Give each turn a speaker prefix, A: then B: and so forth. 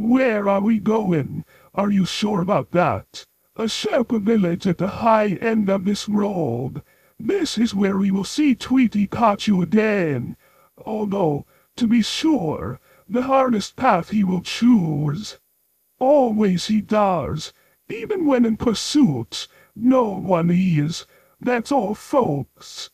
A: Where are we going? Are you sure about that? A shepherd village at the high end of this road. This is where we will see Tweety Catchu again. Although, to be sure, the hardest path he will choose. Always he does, even when in pursuit. No one is, that's all, folks.